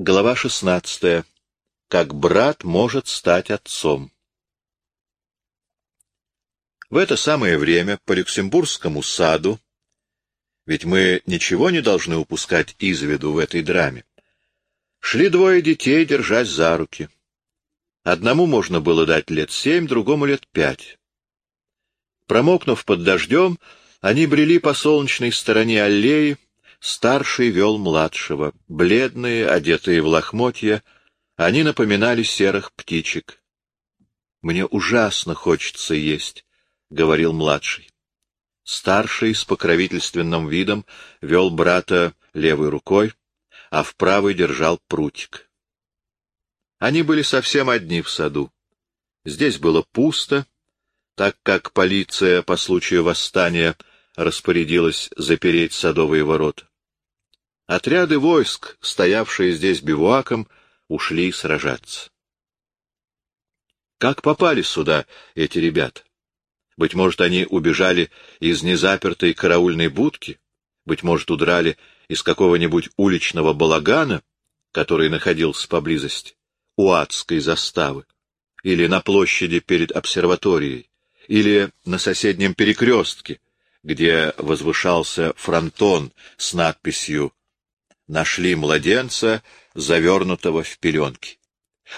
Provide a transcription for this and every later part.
Глава шестнадцатая. Как брат может стать отцом. В это самое время по Люксембургскому саду, ведь мы ничего не должны упускать из виду в этой драме, шли двое детей, держась за руки. Одному можно было дать лет семь, другому лет пять. Промокнув под дождем, они брели по солнечной стороне аллеи, Старший вел младшего. Бледные, одетые в лохмотья, они напоминали серых птичек. — Мне ужасно хочется есть, — говорил младший. Старший с покровительственным видом вел брата левой рукой, а в правой держал прутик. Они были совсем одни в саду. Здесь было пусто, так как полиция по случаю восстания распорядилась запереть садовые ворота. Отряды войск, стоявшие здесь бивуаком, ушли сражаться. Как попали сюда эти ребята? Быть может, они убежали из незапертой караульной будки? Быть может, удрали из какого-нибудь уличного балагана, который находился поблизости, у адской заставы, или на площади перед обсерваторией, или на соседнем перекрестке, где возвышался фронтон с надписью нашли младенца, завернутого в пеленки.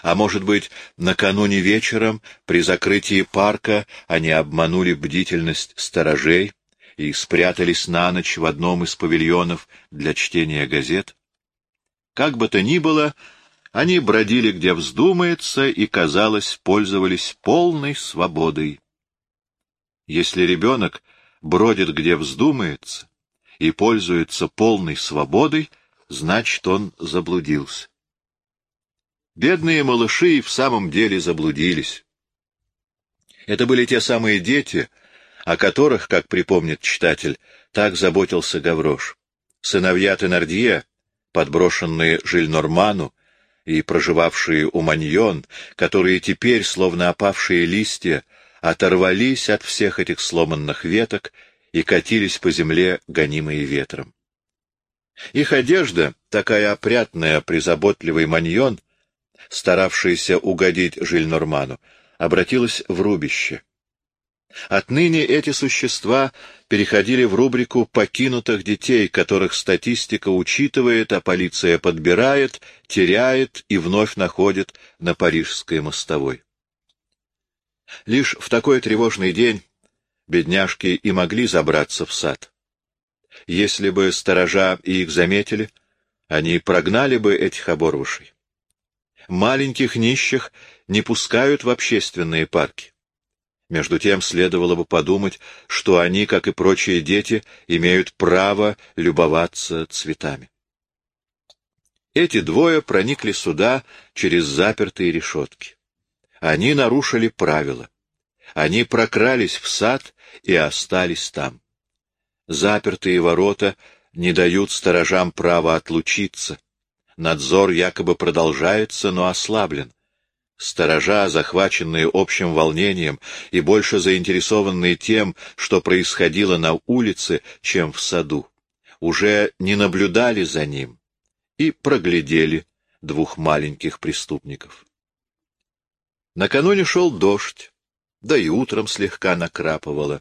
А может быть, накануне вечером при закрытии парка они обманули бдительность сторожей и спрятались на ночь в одном из павильонов для чтения газет? Как бы то ни было, они бродили где вздумается и, казалось, пользовались полной свободой. Если ребенок бродит где вздумается и пользуется полной свободой, значит, он заблудился. Бедные малыши и в самом деле заблудились. Это были те самые дети, о которых, как припомнит читатель, так заботился Гаврош. Сыновья Тенардье, подброшенные Жильнорману и проживавшие у Маньон, которые теперь, словно опавшие листья, оторвались от всех этих сломанных веток и катились по земле, гонимые ветром. Их одежда, такая опрятная при заботливой маньон, старавшаяся угодить Жильнорману, обратилась в рубище. Отныне эти существа переходили в рубрику покинутых детей, которых статистика учитывает, а полиция подбирает, теряет и вновь находит на парижской мостовой. Лишь в такой тревожный день бедняжки и могли забраться в сад. Если бы сторожа их заметили, они прогнали бы этих оборвышей. Маленьких нищих не пускают в общественные парки. Между тем следовало бы подумать, что они, как и прочие дети, имеют право любоваться цветами. Эти двое проникли сюда через запертые решетки. Они нарушили правила. Они прокрались в сад и остались там. Запертые ворота не дают сторожам права отлучиться. Надзор якобы продолжается, но ослаблен. Сторожа, захваченные общим волнением и больше заинтересованные тем, что происходило на улице, чем в саду, уже не наблюдали за ним и проглядели двух маленьких преступников. Накануне шел дождь, да и утром слегка накрапывало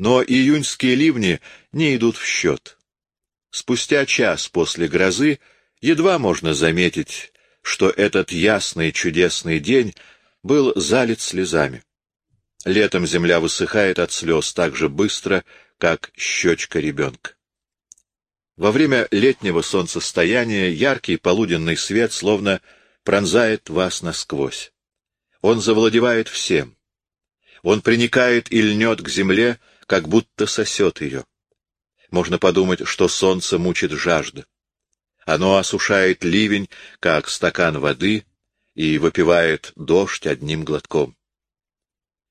но июньские ливни не идут в счет. Спустя час после грозы едва можно заметить, что этот ясный чудесный день был залит слезами. Летом земля высыхает от слез так же быстро, как щечка ребенка. Во время летнего солнцестояния яркий полуденный свет словно пронзает вас насквозь. Он завладевает всем. Он приникает и льнет к земле, как будто сосет ее. Можно подумать, что солнце мучит жажда. Оно осушает ливень, как стакан воды, и выпивает дождь одним глотком.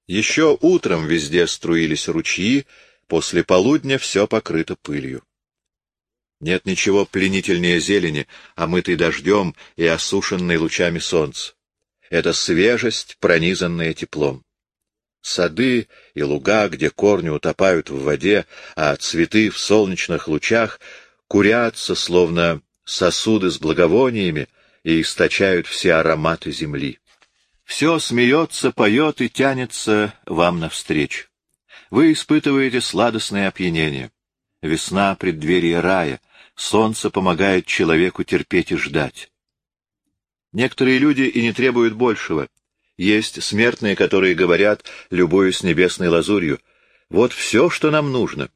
Еще утром везде струились ручьи, после полудня все покрыто пылью. Нет ничего пленительнее зелени, омытой дождем и осушенной лучами солнца. Это свежесть, пронизанная теплом. Сады и луга, где корни утопают в воде, а цветы в солнечных лучах курятся, словно сосуды с благовониями, и источают все ароматы земли. Все смеется, поет и тянется вам навстречу. Вы испытываете сладостное опьянение. Весна — преддверие рая, солнце помогает человеку терпеть и ждать. Некоторые люди и не требуют большего. Есть смертные, которые говорят, любую с небесной лазурью, «Вот все, что нам нужно».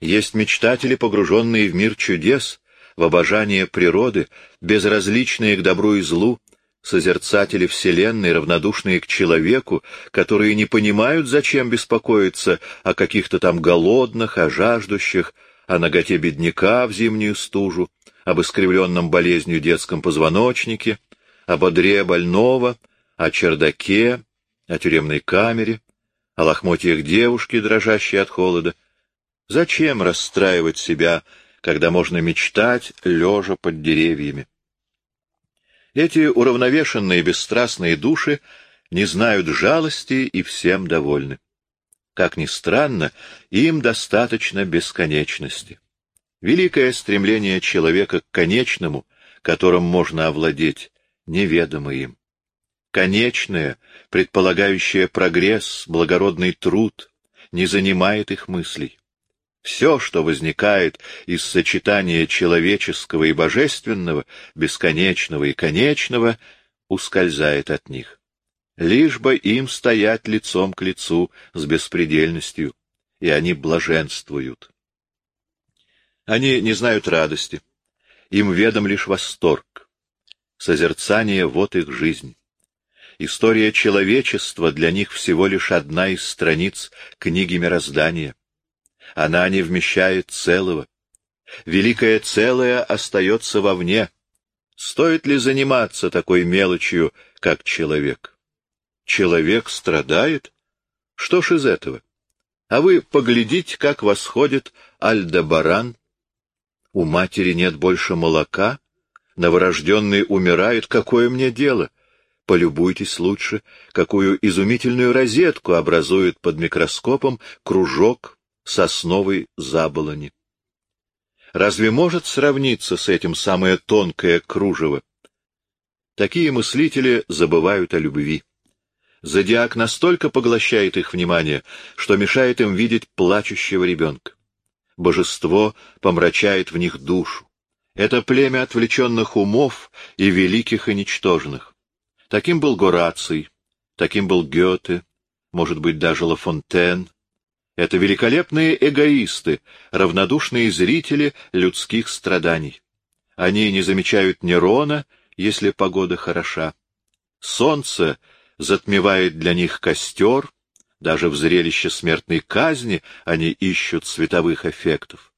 Есть мечтатели, погруженные в мир чудес, в обожание природы, безразличные к добру и злу, созерцатели Вселенной, равнодушные к человеку, которые не понимают, зачем беспокоиться о каких-то там голодных, о жаждущих, о ноготе бедняка в зимнюю стужу, об искривленном болезнью детском позвоночнике, об одре больного, о чердаке, о тюремной камере, о лохмотьях девушки, дрожащей от холода. Зачем расстраивать себя, когда можно мечтать, лежа под деревьями? Эти уравновешенные бесстрастные души не знают жалости и всем довольны. Как ни странно, им достаточно бесконечности. Великое стремление человека к конечному, которым можно овладеть, неведомо им. Конечное, предполагающее прогресс, благородный труд, не занимает их мыслей. Все, что возникает из сочетания человеческого и божественного, бесконечного и конечного, ускользает от них. Лишь бы им стоять лицом к лицу с беспредельностью, и они блаженствуют. Они не знают радости, им ведом лишь восторг. Созерцание — вот их жизнь. История человечества для них всего лишь одна из страниц книги мироздания. Она не вмещает целого. Великое целое остается вовне. Стоит ли заниматься такой мелочью, как человек? Человек страдает? Что ж из этого? А вы поглядите, как восходит Альдебаран. У матери нет больше молока, новорожденный умирает, какое мне дело? Полюбуйтесь лучше, какую изумительную розетку образует под микроскопом кружок сосновой заболони. Разве может сравниться с этим самое тонкое кружево? Такие мыслители забывают о любви. Зодиак настолько поглощает их внимание, что мешает им видеть плачущего ребенка. Божество помрачает в них душу. Это племя отвлеченных умов и великих и ничтожных. Таким был Гораций, таким был Гёте, может быть, даже Лафонтен, это великолепные эгоисты, равнодушные зрители людских страданий. Они не замечают Нерона, если погода хороша. Солнце затмевает для них костер, даже в зрелище смертной казни они ищут световых эффектов.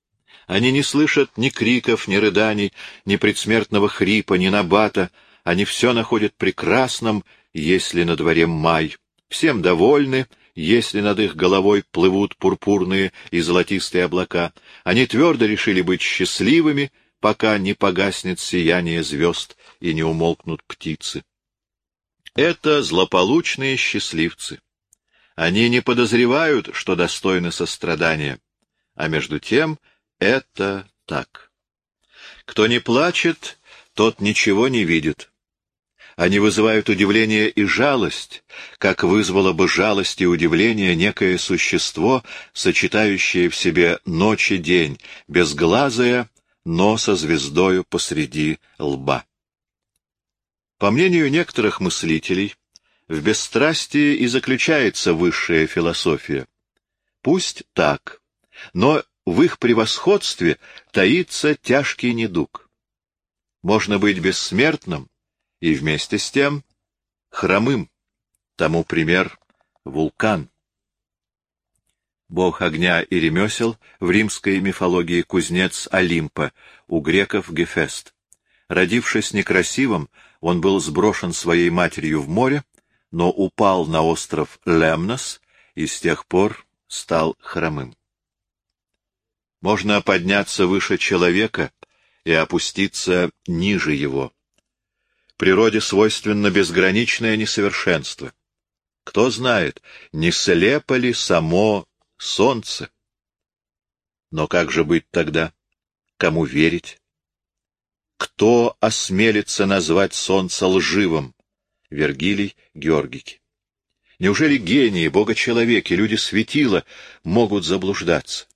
Они не слышат ни криков, ни рыданий, ни предсмертного хрипа, ни набата. Они все находят прекрасным, если на дворе май. Всем довольны если над их головой плывут пурпурные и золотистые облака, они твердо решили быть счастливыми, пока не погаснет сияние звезд и не умолкнут птицы. Это злополучные счастливцы. Они не подозревают, что достойны сострадания, а между тем это так. Кто не плачет, тот ничего не видит. Они вызывают удивление и жалость, как вызвало бы жалость и удивление некое существо, сочетающее в себе ночь и день, безглазое, но со звездою посреди лба. По мнению некоторых мыслителей, в бесстрастии и заключается высшая философия. Пусть так, но в их превосходстве таится тяжкий недуг. Можно быть бессмертным, и вместе с тем хромым. Тому пример — вулкан. Бог огня и ремесел в римской мифологии кузнец Олимпа, у греков Гефест. Родившись некрасивым, он был сброшен своей матерью в море, но упал на остров Лемнос и с тех пор стал хромым. Можно подняться выше человека и опуститься ниже его. Природе свойственно безграничное несовершенство. Кто знает, не слепо ли само солнце? Но как же быть тогда? Кому верить? Кто осмелится назвать солнце лживым? Вергилий Георгики. Неужели гении, богочеловеки, люди светила могут заблуждаться?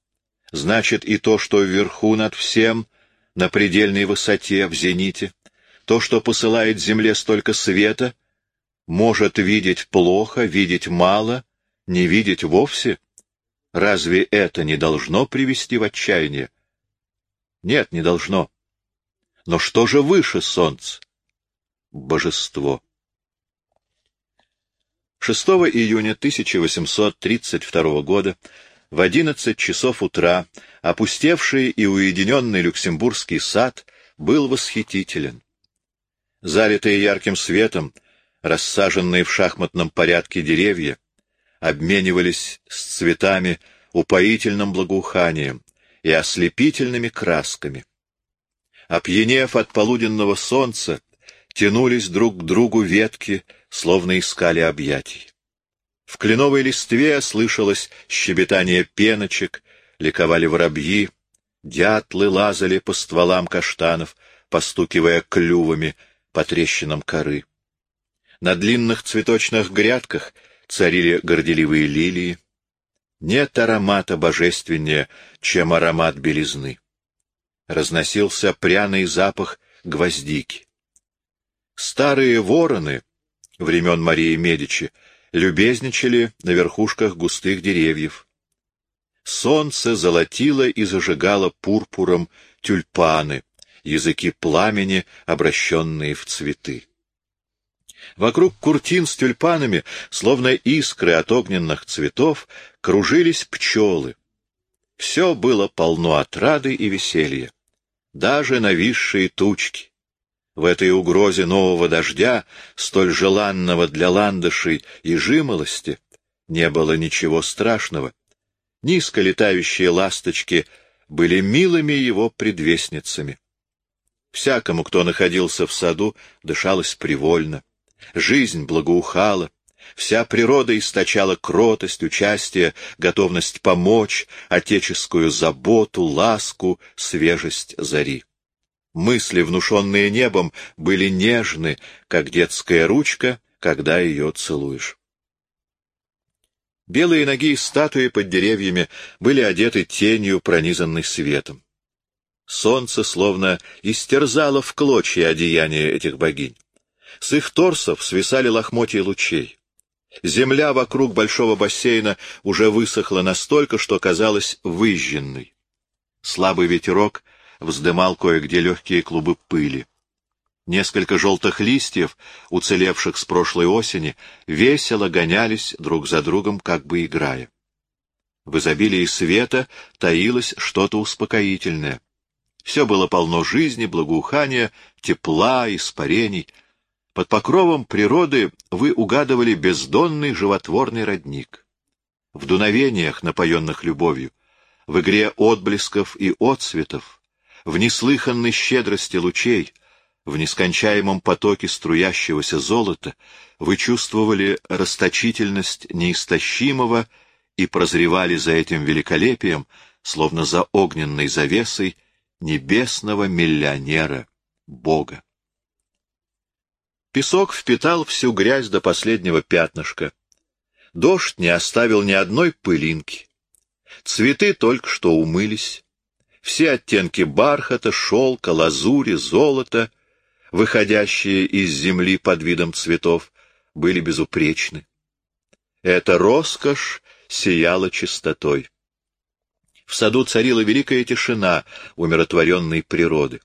Значит, и то, что вверху над всем, на предельной высоте, в зените, то, что посылает земле столько света, может видеть плохо, видеть мало, не видеть вовсе? Разве это не должно привести в отчаяние? Нет, не должно. Но что же выше солнца? Божество. 6 июня 1832 года в 11 часов утра опустевший и уединенный Люксембургский сад был восхитителен. Залитые ярким светом, рассаженные в шахматном порядке деревья, обменивались с цветами упоительным благоуханием и ослепительными красками. Опьянев от полуденного солнца, тянулись друг к другу ветки, словно искали объятий. В кленовой листве слышалось щебетание пеночек, ликовали воробьи, дятлы лазали по стволам каштанов, постукивая клювами по трещинам коры. На длинных цветочных грядках царили горделивые лилии. Нет аромата божественнее, чем аромат белизны. Разносился пряный запах гвоздики. Старые вороны времен Марии Медичи любезничали на верхушках густых деревьев. Солнце золотило и зажигало пурпуром тюльпаны, языки пламени, обращенные в цветы. Вокруг куртин с тюльпанами, словно искры от огненных цветов, кружились пчелы. Все было полно отрады и веселья. Даже нависшие тучки. В этой угрозе нового дождя, столь желанного для ландышей и жимолости, не было ничего страшного. Низко летающие ласточки были милыми его предвестницами. Всякому, кто находился в саду, дышалось привольно. Жизнь благоухала, вся природа источала кротость, участие, готовность помочь, отеческую заботу, ласку, свежесть зари. Мысли, внушенные небом, были нежны, как детская ручка, когда ее целуешь. Белые ноги статуи под деревьями были одеты тенью, пронизанной светом. Солнце словно истерзало в клочья одеяния этих богинь. С их торсов свисали лохмотья лучей. Земля вокруг большого бассейна уже высохла настолько, что казалась выжженной. Слабый ветерок вздымал кое-где легкие клубы пыли. Несколько желтых листьев, уцелевших с прошлой осени, весело гонялись друг за другом, как бы играя. В изобилии света таилось что-то успокоительное. Все было полно жизни, благоухания, тепла, испарений. Под покровом природы вы угадывали бездонный животворный родник. В дуновениях, напоенных любовью, в игре отблесков и отцветов, в неслыханной щедрости лучей, в нескончаемом потоке струящегося золота вы чувствовали расточительность неистощимого и прозревали за этим великолепием, словно за огненной завесой, небесного миллионера, Бога. Песок впитал всю грязь до последнего пятнышка. Дождь не оставил ни одной пылинки. Цветы только что умылись. Все оттенки бархата, шелка, лазури, золота, выходящие из земли под видом цветов, были безупречны. Эта роскошь сияла чистотой. В саду царила великая тишина умиротворенной природы.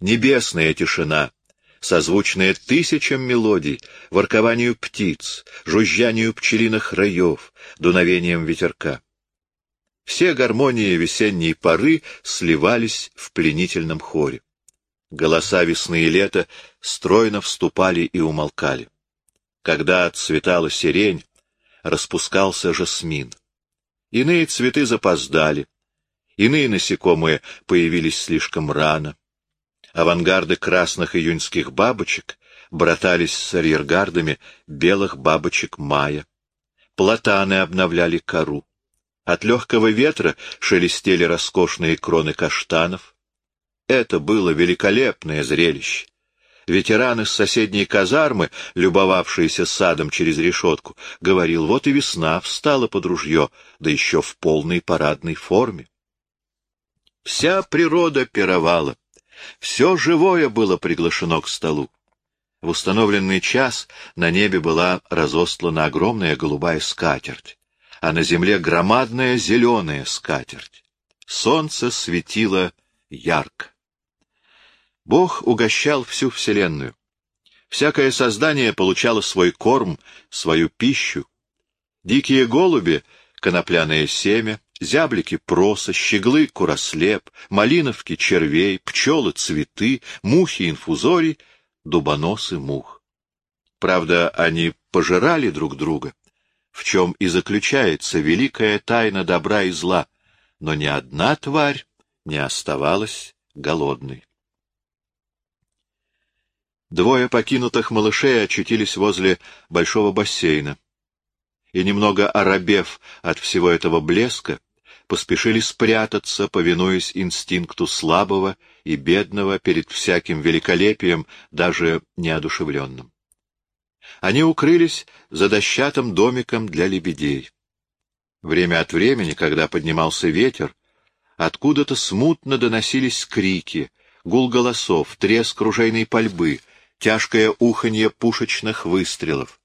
Небесная тишина, созвучная тысячам мелодий, воркованию птиц, жужжанию пчелиных раев, дуновением ветерка. Все гармонии весенней поры сливались в пленительном хоре. Голоса весны и лета стройно вступали и умолкали. Когда отцветала сирень, распускался жасмин. Иные цветы запоздали, иные насекомые появились слишком рано. Авангарды красных июньских бабочек братались с арьергардами белых бабочек мая. Платаны обновляли кору. От легкого ветра шелестели роскошные кроны каштанов. это было великолепное зрелище. Ветеран из соседней казармы, любовавшийся садом через решетку, говорил, вот и весна встала под ружье, да еще в полной парадной форме. Вся природа пировала, все живое было приглашено к столу. В установленный час на небе была разостлана огромная голубая скатерть, а на земле громадная зеленая скатерть. Солнце светило ярко. Бог угощал всю вселенную. Всякое создание получало свой корм, свою пищу. Дикие голуби — конопляное семя, зяблики — проса, щеглы — курослеп, малиновки — червей, пчелы — цветы, мухи — инфузорий, дубоносы — мух. Правда, они пожирали друг друга, в чем и заключается великая тайна добра и зла, но ни одна тварь не оставалась голодной. Двое покинутых малышей очутились возле большого бассейна. И немного оробев от всего этого блеска, поспешили спрятаться, повинуясь инстинкту слабого и бедного перед всяким великолепием, даже неодушевленным. Они укрылись за дощатым домиком для лебедей. Время от времени, когда поднимался ветер, откуда-то смутно доносились крики, гул голосов, треск ружейной пальбы, тяжкое уханье пушечных выстрелов.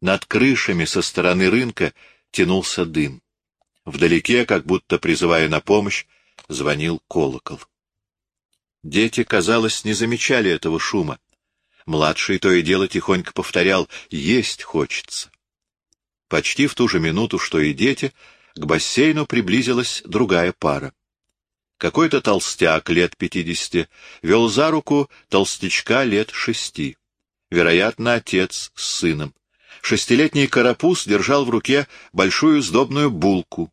Над крышами со стороны рынка тянулся дым. Вдалеке, как будто призывая на помощь, звонил колокол. Дети, казалось, не замечали этого шума. Младший то и дело тихонько повторял «есть хочется». Почти в ту же минуту, что и дети, к бассейну приблизилась другая пара. Какой-то толстяк лет пятидесяти вел за руку толстячка лет шести. Вероятно, отец с сыном. Шестилетний карапуз держал в руке большую сдобную булку.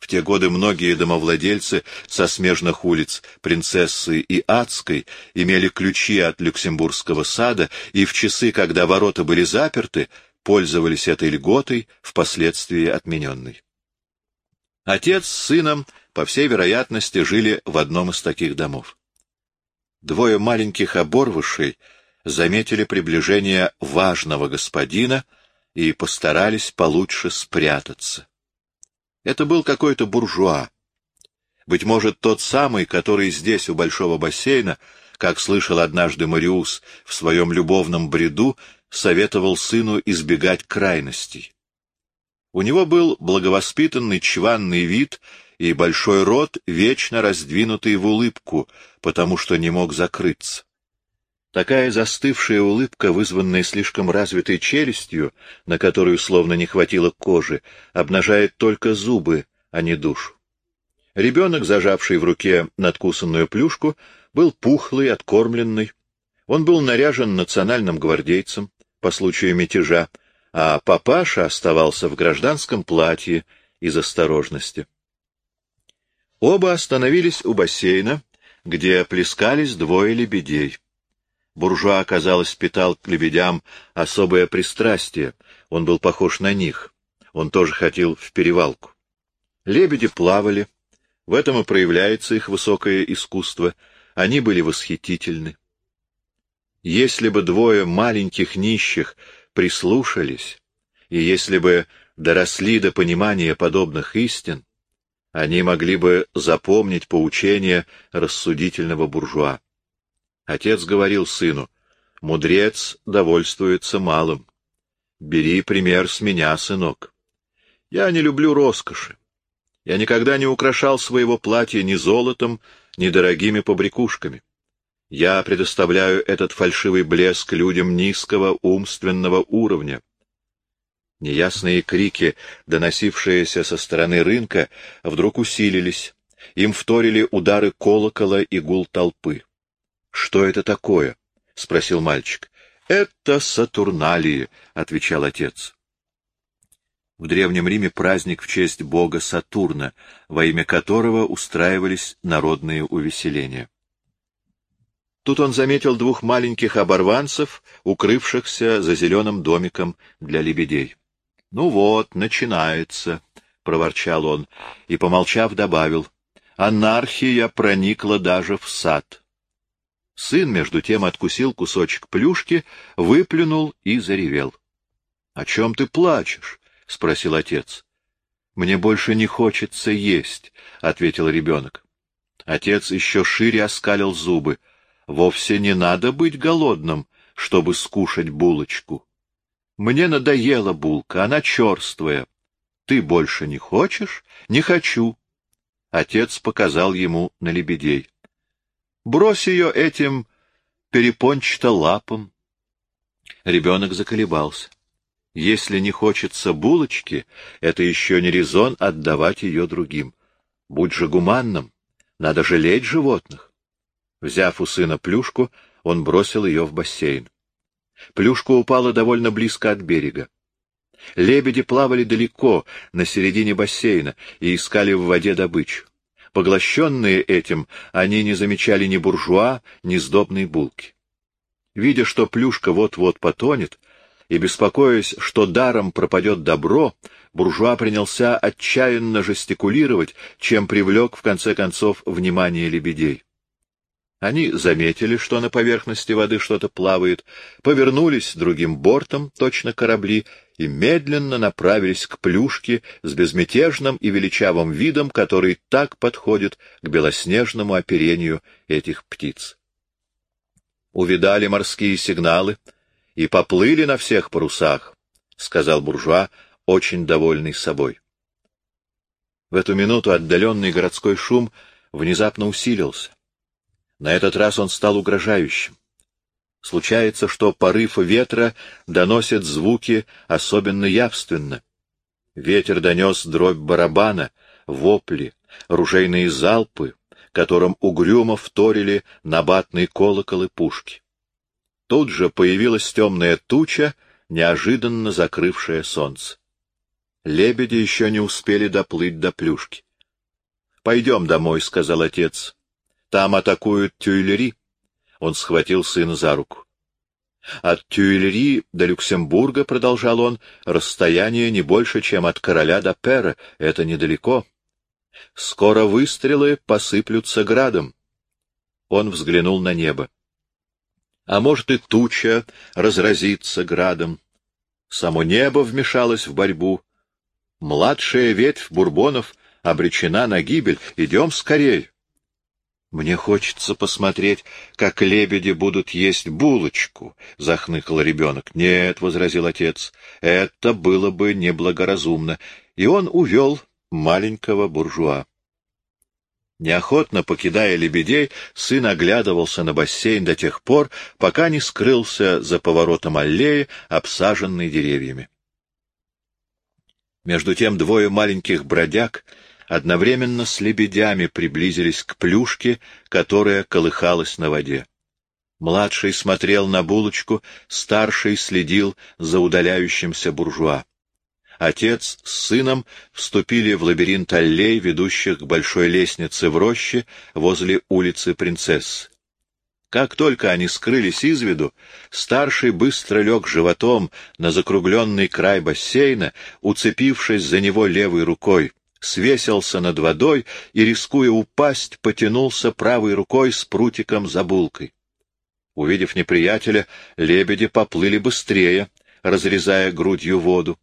В те годы многие домовладельцы со смежных улиц Принцессы и Адской имели ключи от Люксембургского сада и в часы, когда ворота были заперты, пользовались этой льготой, впоследствии отмененной. Отец с сыном по всей вероятности, жили в одном из таких домов. Двое маленьких оборвышей заметили приближение важного господина и постарались получше спрятаться. Это был какой-то буржуа. Быть может, тот самый, который здесь, у большого бассейна, как слышал однажды Мариус в своем любовном бреду, советовал сыну избегать крайностей. У него был благовоспитанный чванный вид и большой рот, вечно раздвинутый в улыбку, потому что не мог закрыться. Такая застывшая улыбка, вызванная слишком развитой челюстью, на которую словно не хватило кожи, обнажает только зубы, а не душу. Ребенок, зажавший в руке надкусанную плюшку, был пухлый, откормленный. Он был наряжен национальным гвардейцем по случаю мятежа, а папаша оставался в гражданском платье из осторожности. Оба остановились у бассейна, где плескались двое лебедей. Буржуа, казалось, питал к лебедям особое пристрастие. Он был похож на них. Он тоже хотел в перевалку. Лебеди плавали. В этом и проявляется их высокое искусство. Они были восхитительны. Если бы двое маленьких нищих прислушались, и если бы доросли до понимания подобных истин, они могли бы запомнить поучение рассудительного буржуа. Отец говорил сыну, «Мудрец довольствуется малым. Бери пример с меня, сынок. Я не люблю роскоши. Я никогда не украшал своего платья ни золотом, ни дорогими побрякушками. Я предоставляю этот фальшивый блеск людям низкого умственного уровня. Неясные крики, доносившиеся со стороны рынка, вдруг усилились. Им вторили удары колокола и гул толпы. — Что это такое? — спросил мальчик. — Это Сатурналии, — отвечал отец. В Древнем Риме праздник в честь бога Сатурна, во имя которого устраивались народные увеселения. Тут он заметил двух маленьких оборванцев, укрывшихся за зеленым домиком для лебедей. — Ну вот, начинается, — проворчал он и, помолчав, добавил. — Анархия проникла даже в сад. Сын, между тем, откусил кусочек плюшки, выплюнул и заревел. — О чем ты плачешь? — спросил отец. — Мне больше не хочется есть, — ответил ребенок. Отец еще шире оскалил зубы. — Вовсе не надо быть голодным, чтобы скушать булочку. Мне надоела булка, она черствая. Ты больше не хочешь? Не хочу. Отец показал ему на лебедей. Брось ее этим перепончато лапом. Ребенок заколебался. Если не хочется булочки, это еще не резон отдавать ее другим. Будь же гуманным, надо жалеть животных. Взяв у сына плюшку, он бросил ее в бассейн. Плюшка упала довольно близко от берега. Лебеди плавали далеко, на середине бассейна, и искали в воде добычу. Поглощенные этим, они не замечали ни буржуа, ни сдобной булки. Видя, что плюшка вот-вот потонет, и беспокоясь, что даром пропадет добро, буржуа принялся отчаянно жестикулировать, чем привлек, в конце концов, внимание лебедей. Они заметили, что на поверхности воды что-то плавает, повернулись другим бортом, точно корабли, и медленно направились к плюшке с безмятежным и величавым видом, который так подходит к белоснежному оперению этих птиц. Увидали морские сигналы и поплыли на всех парусах, — сказал буржуа, очень довольный собой. В эту минуту отдаленный городской шум внезапно усилился. На этот раз он стал угрожающим. Случается, что порыв ветра доносит звуки особенно явственно. Ветер донес дробь барабана, вопли, ружейные залпы, которым угрюмо вторили набатный колокол и пушки. Тут же появилась темная туча, неожиданно закрывшая солнце. Лебеди еще не успели доплыть до плюшки. — Пойдем домой, — сказал отец. Там атакуют Тюильри. Он схватил сына за руку. От Тюильри до Люксембурга, — продолжал он, — расстояние не больше, чем от короля до Пера. Это недалеко. Скоро выстрелы посыплются градом. Он взглянул на небо. А может, и туча разразится градом. Само небо вмешалось в борьбу. Младшая ветвь бурбонов обречена на гибель. Идем скорей. — Мне хочется посмотреть, как лебеди будут есть булочку, — захныкал ребенок. — Нет, — возразил отец, — это было бы неблагоразумно. И он увел маленького буржуа. Неохотно покидая лебедей, сын оглядывался на бассейн до тех пор, пока не скрылся за поворотом аллеи, обсаженной деревьями. Между тем двое маленьких бродяг — одновременно с лебедями приблизились к плюшке, которая колыхалась на воде. Младший смотрел на булочку, старший следил за удаляющимся буржуа. Отец с сыном вступили в лабиринт аллей, ведущих к большой лестнице в роще возле улицы Принцесс. Как только они скрылись из виду, старший быстро лег животом на закругленный край бассейна, уцепившись за него левой рукой, свесился над водой и, рискуя упасть, потянулся правой рукой с прутиком за булкой. Увидев неприятеля, лебеди поплыли быстрее, разрезая грудью воду,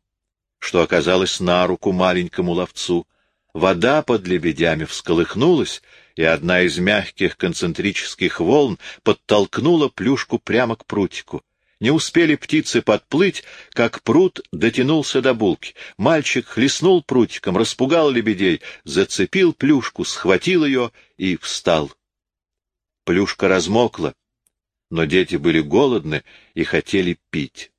что оказалось на руку маленькому ловцу. Вода под лебедями всколыхнулась, и одна из мягких концентрических волн подтолкнула плюшку прямо к прутику. Не успели птицы подплыть, как пруд дотянулся до булки. Мальчик хлестнул прутиком, распугал лебедей, зацепил плюшку, схватил ее и встал. Плюшка размокла, но дети были голодны и хотели пить.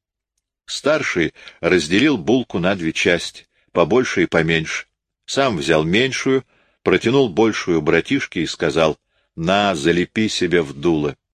Старший разделил булку на две части, побольше и поменьше. Сам взял меньшую, протянул большую братишке и сказал, «На, залепи себе в дуло».